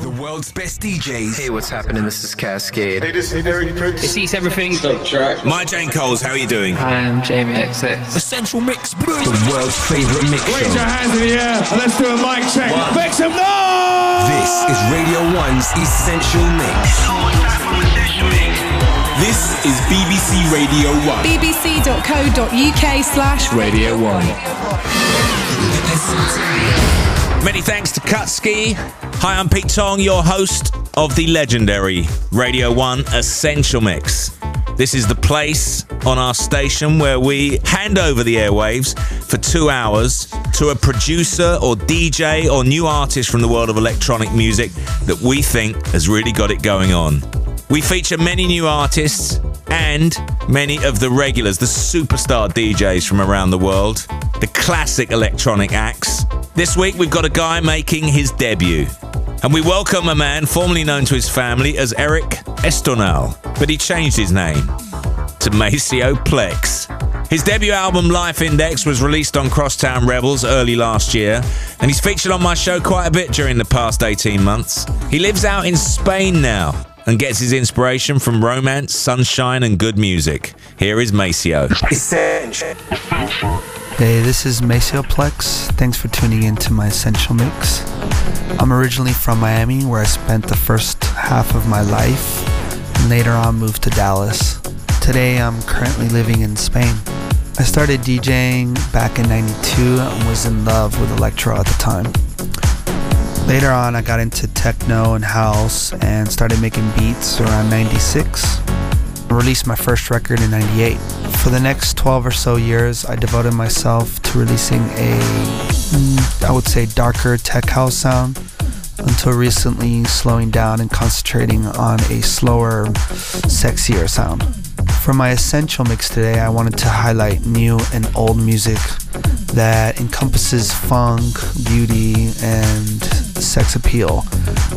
The world's best DJs. Hey, what's happening? This is Cascade. Hey, this is Eric Prydz. It's East Everything. track. My Jane Coles, how are you doing? Hi, I'm Jamie XX. Essential Mix, the world's favorite mix Raise your hands in the air and let's do a mic check. Make some noise! This is Radio 1's Essential Mix. This is BBC Radio 1. bbc.co.uk slash Radio 1. Many thanks to Kutski. Hi, I'm Pete Tong, your host of the legendary Radio 1 Essential Mix. This is the place on our station where we hand over the airwaves for two hours to a producer or DJ or new artist from the world of electronic music that we think has really got it going on. We feature many new artists and many of the regulars, the superstar DJs from around the world, the classic electronic acts. This week we've got a guy making his debut. And we welcome a man formerly known to his family as Eric Estornel, but he changed his name to Maceo Plex. His debut album Life Index was released on Crosstown Rebels early last year, and he's featured on my show quite a bit during the past 18 months. He lives out in Spain now and gets his inspiration from romance, sunshine, and good music. Here is Maceo. Hey, this is Maceo Plex. Thanks for tuning in to my Essential Mix. I'm originally from Miami, where I spent the first half of my life, and later on moved to Dallas. Today, I'm currently living in Spain. I started DJing back in 92 and was in love with electro at the time. Later on, I got into techno and house and started making beats around 96. I released my first record in 98. For the next 12 or so years, I devoted myself to releasing a, mm, would say, darker tech house sound until recently slowing down and concentrating on a slower, sexier sound. For my essential mix today, I wanted to highlight new and old music that encompasses funk, beauty, and sex appeal,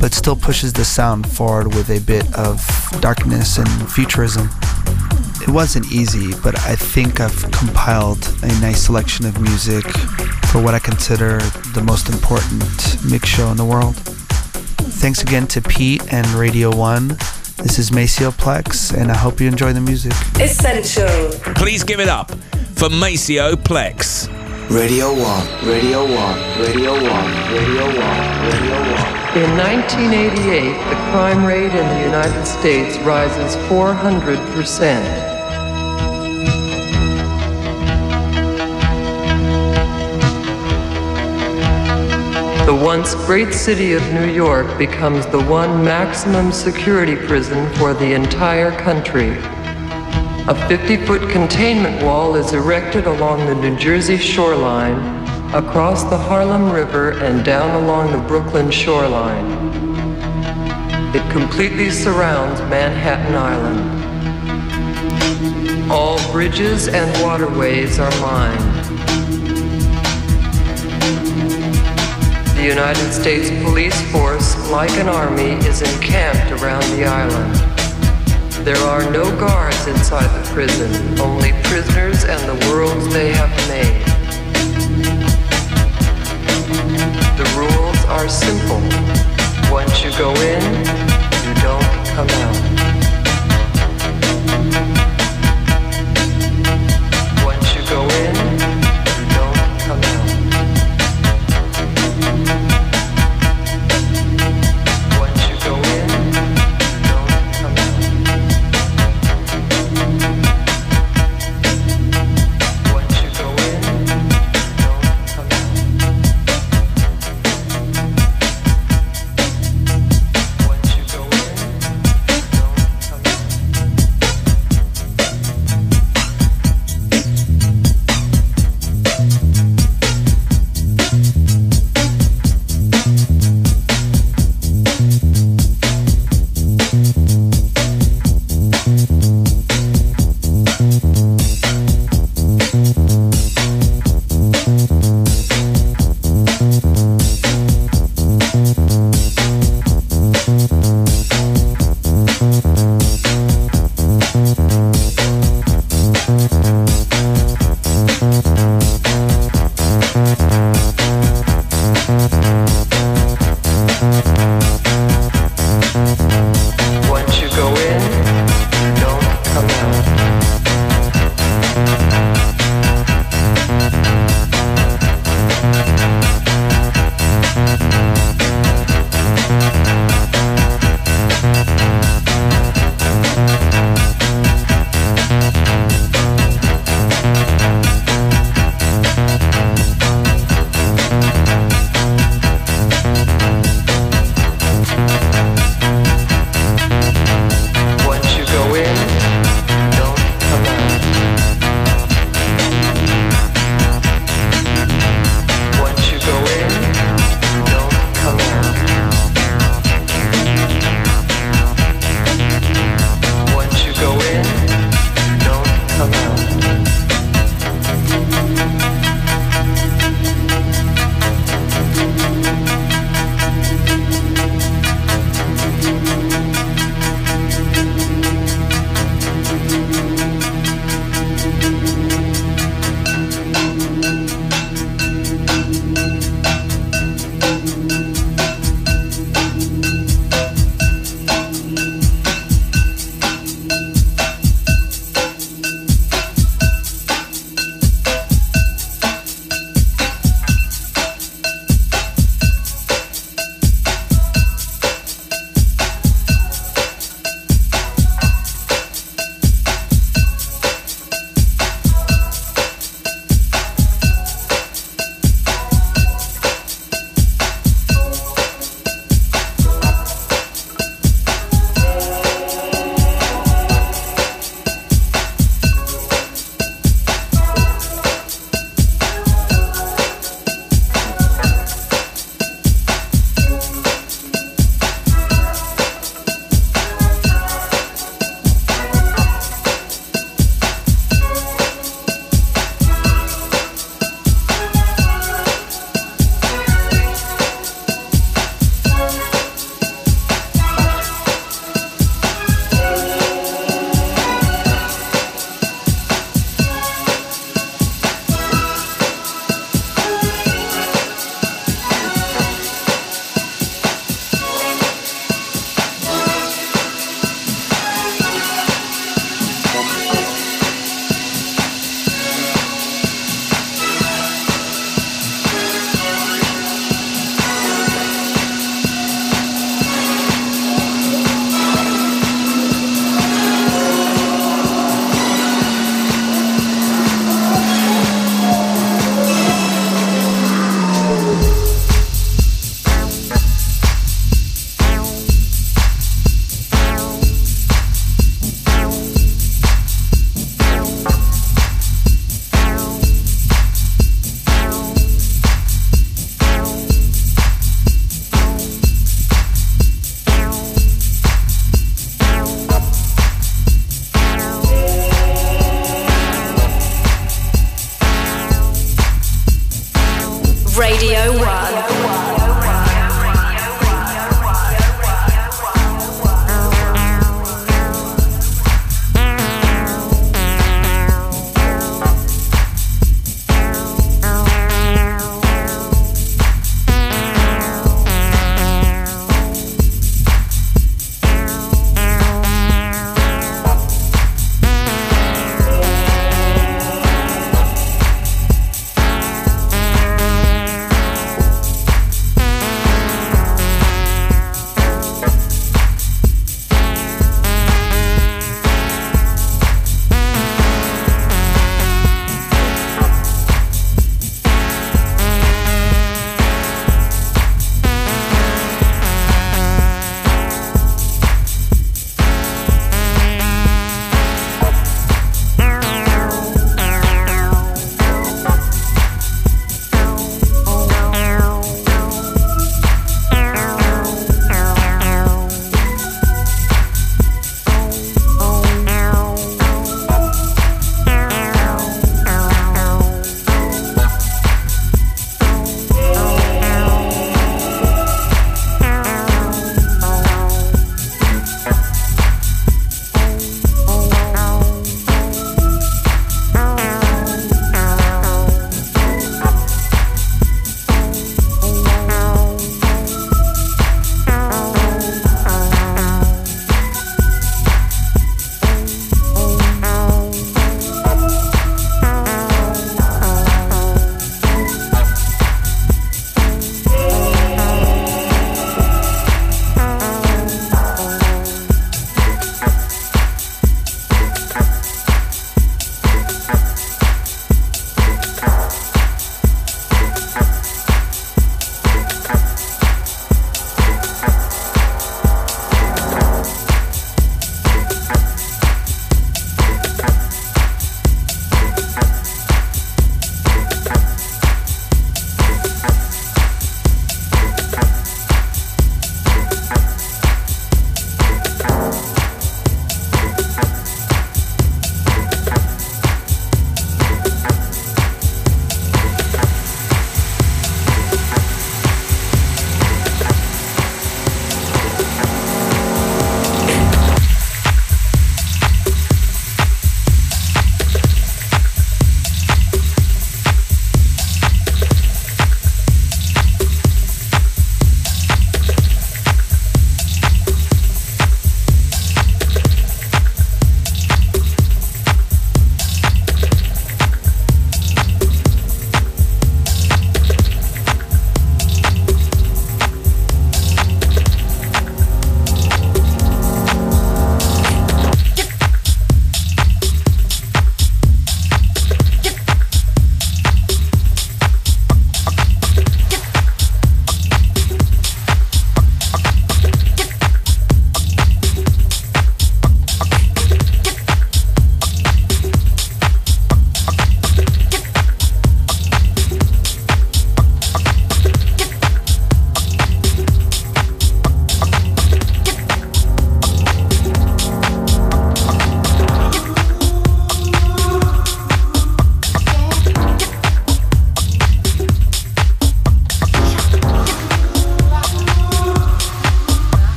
but still pushes the sound forward with a bit of darkness and futurism. It wasn't easy, but I think I've compiled a nice selection of music for what I consider the most important mix show in the world. Thanks again to Pete and Radio 1. This is Maceo Plex, and I hope you enjoy the music. Essential. Please give it up for Maceo Plex. Radio 1. Radio 1. Radio 1. Radio 1. Radio 1. In 1988, the crime rate in the United States rises 400%. The once great city of New York becomes the one maximum security prison for the entire country. A 50 foot containment wall is erected along the New Jersey shoreline, across the Harlem River, and down along the Brooklyn shoreline. It completely surrounds Manhattan Island. All bridges and waterways are mined. The United States Police Force, like an army, is encamped around the island. There are no guards inside the prison, only prisoners and the worlds they have made. The rules are simple. Once you go in,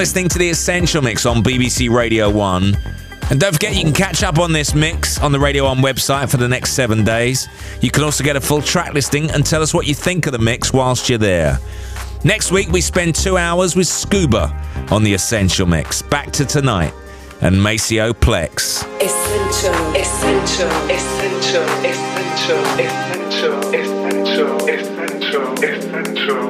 listening to The Essential Mix on BBC Radio 1. And don't forget, you can catch up on this mix on the Radio 1 website for the next seven days. You can also get a full track listing and tell us what you think of the mix whilst you're there. Next week, we spend two hours with Scuba on The Essential Mix. Back to tonight and Maceo Plex. Essential, essential, essential, essential, essential, essential, essential,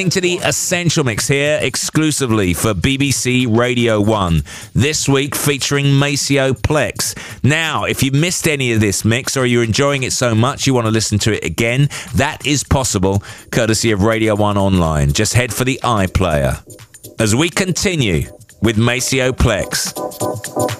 listening to the Essential Mix here exclusively for BBC Radio 1. This week featuring Maceo Plex. Now, if you missed any of this mix or you're enjoying it so much you want to listen to it again, that is possible courtesy of Radio 1 Online. Just head for the iPlayer. As we continue with Maceo Plex.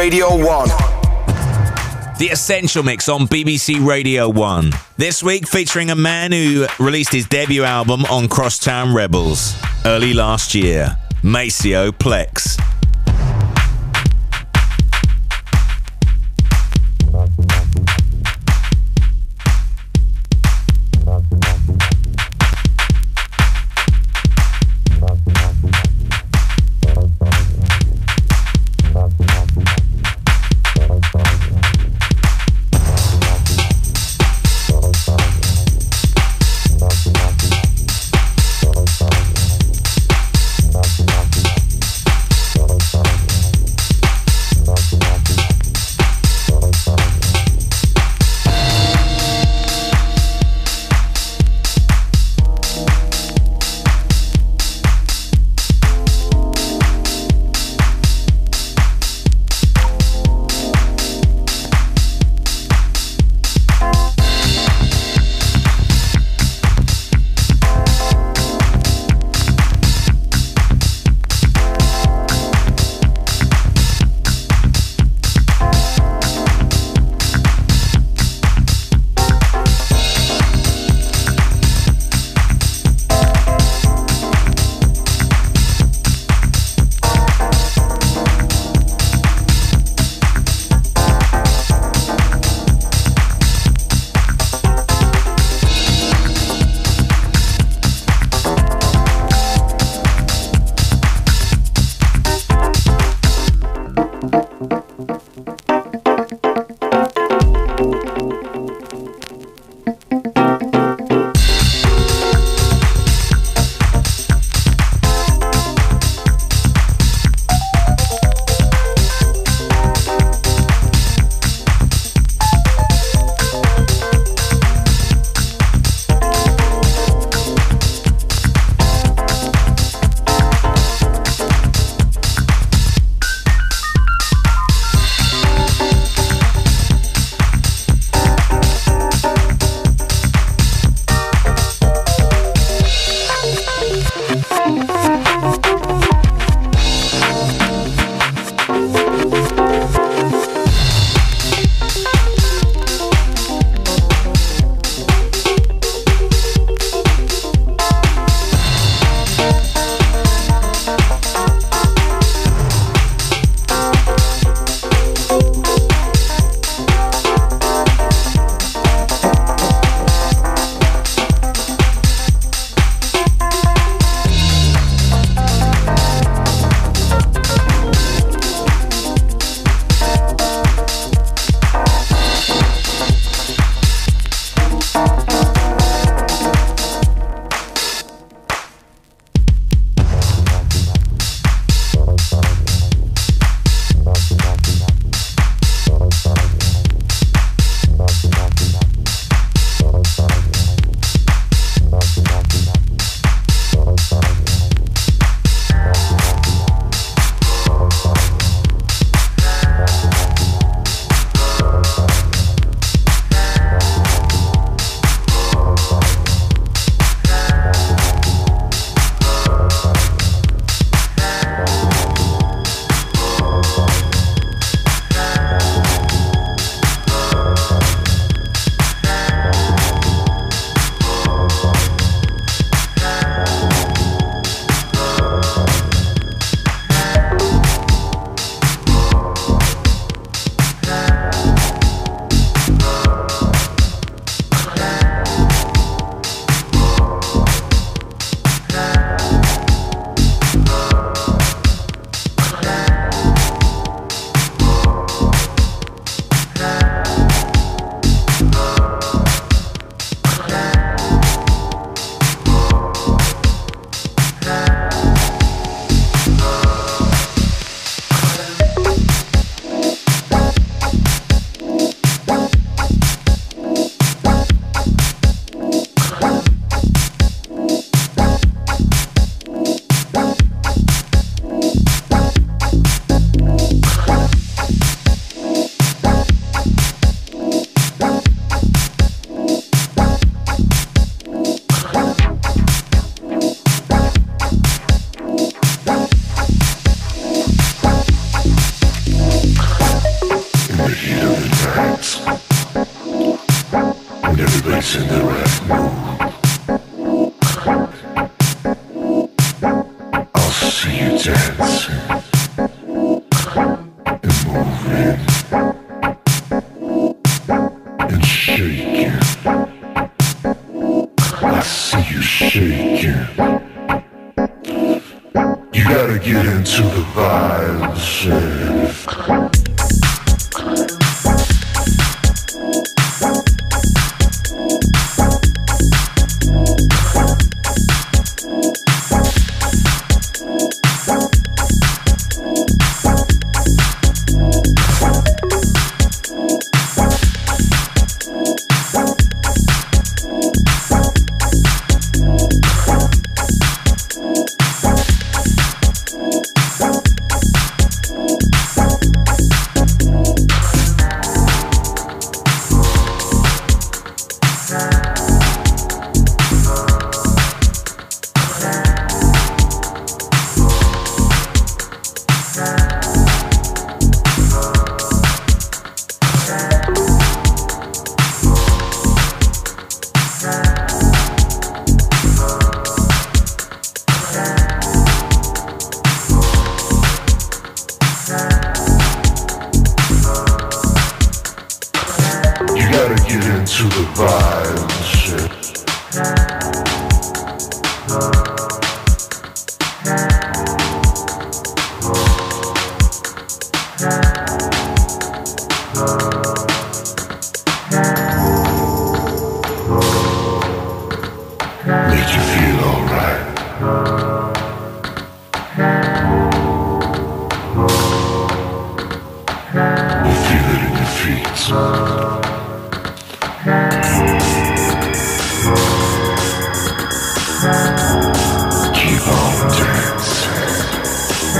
Radio 1. The Essential Mix on BBC Radio 1. This week featuring a man who released his debut album on Crosstown Rebels early last year, Maceo Plex.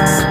Dancing.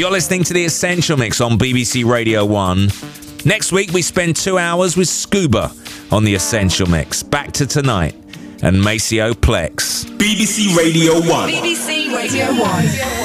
You're listening to The Essential Mix on BBC Radio 1. Next week, we spend two hours with Scuba on The Essential Mix. Back to tonight and Maceo Plex. BBC Radio 1. BBC Radio 1.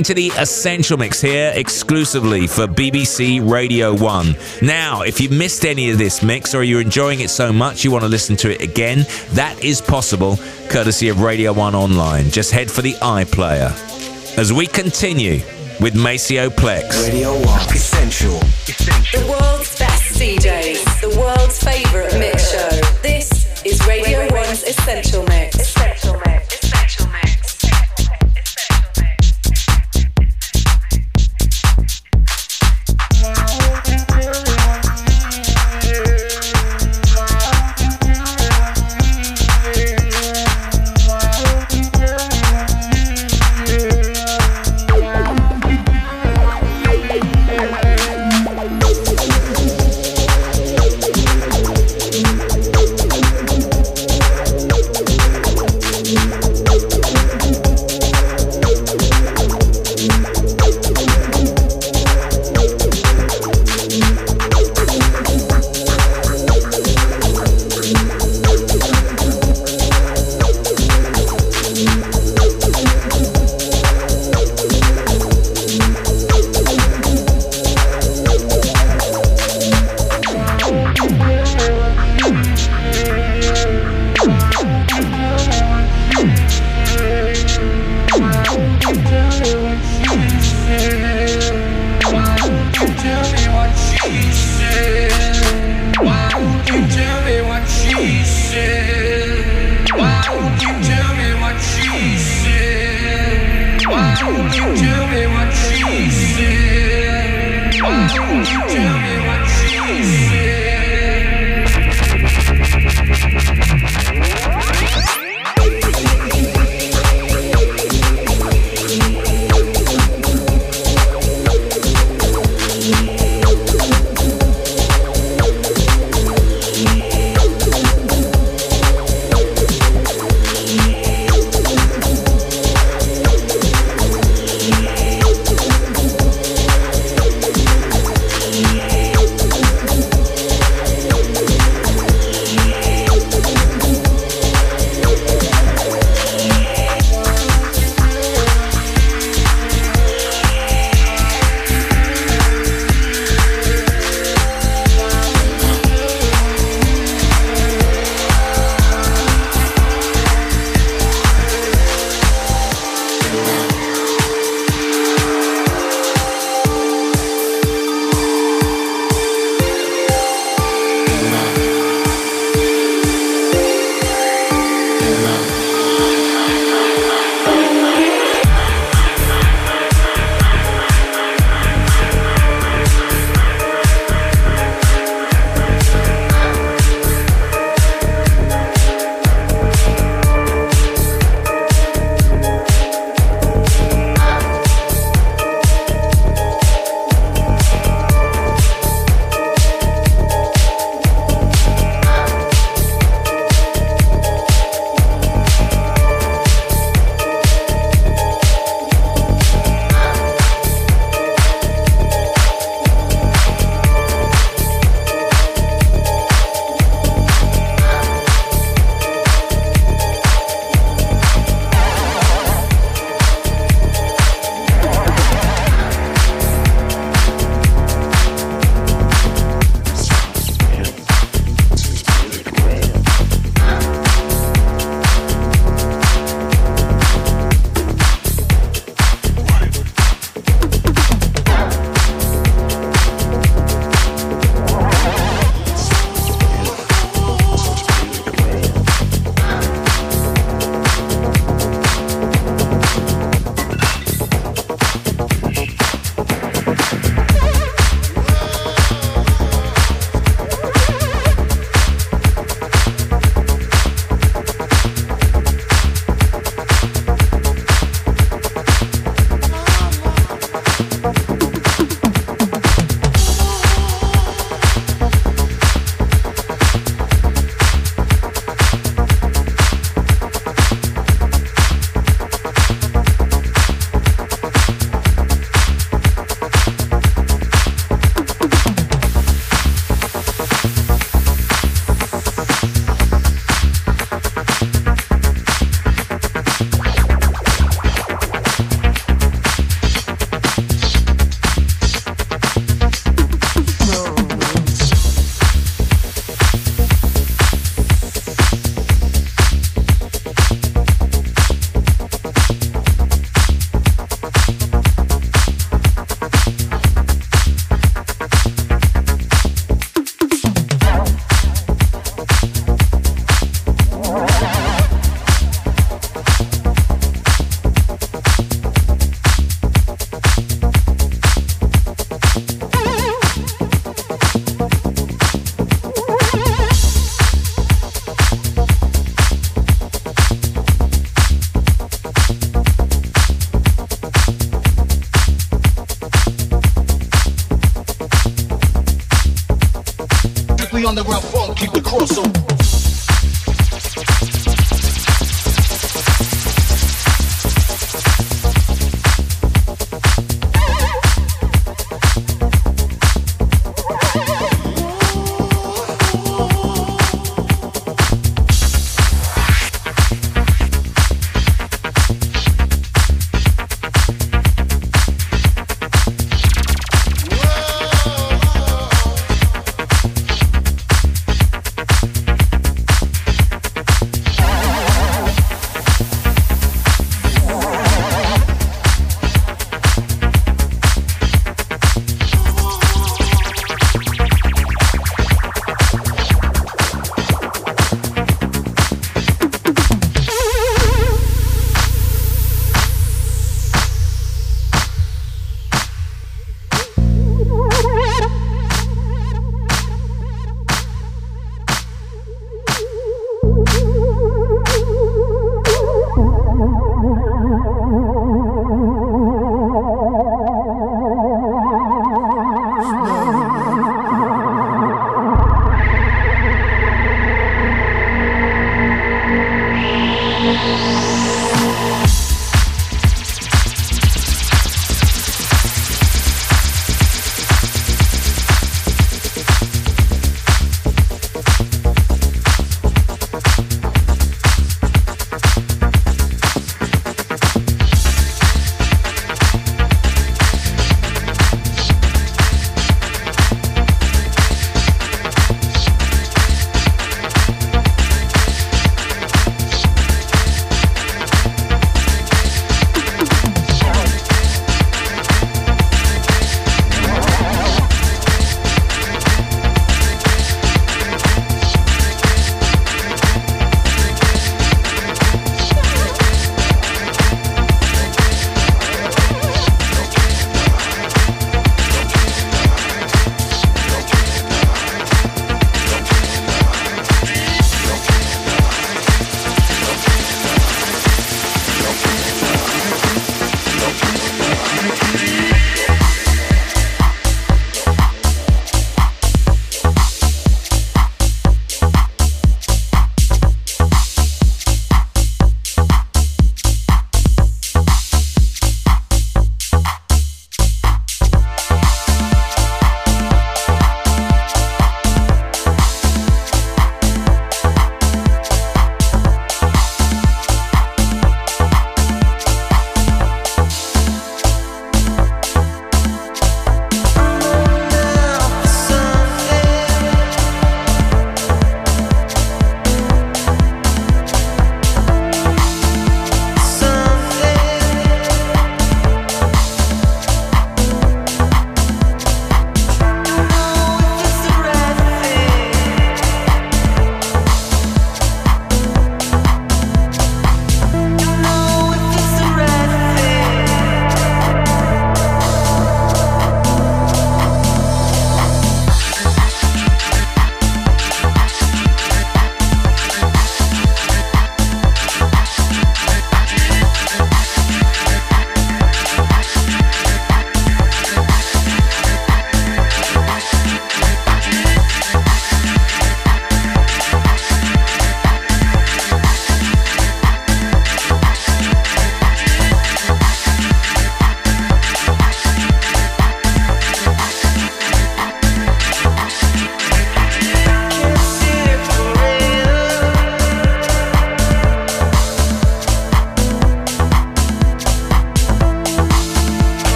Listening to the Essential Mix here exclusively for BBC Radio 1. Now, if you missed any of this mix or you're enjoying it so much you want to listen to it again, that is possible courtesy of Radio 1 Online. Just head for the iPlayer. As we continue with Maceo Plex. Radio 1. Essential.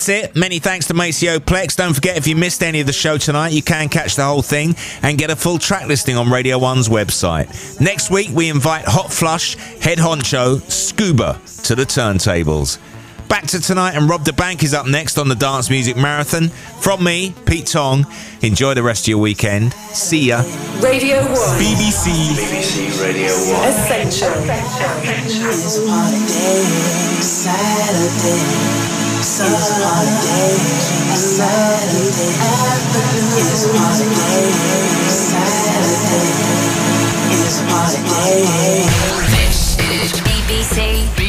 That's it. Many thanks to Maceo Plex. Don't forget, if you missed any of the show tonight, you can catch the whole thing and get a full track listing on Radio 1's website. Next week, we invite Hot Flush head honcho Scuba to the turntables. Back to tonight, and Rob da Bank is up next on the Dance Music Marathon. From me, Pete Tong. Enjoy the rest of your weekend. See ya. Radio 1. BBC. BBC Radio 1. Essential. So it's my day, Saturday. It's my day, Saturday. It's my day. This is BBC.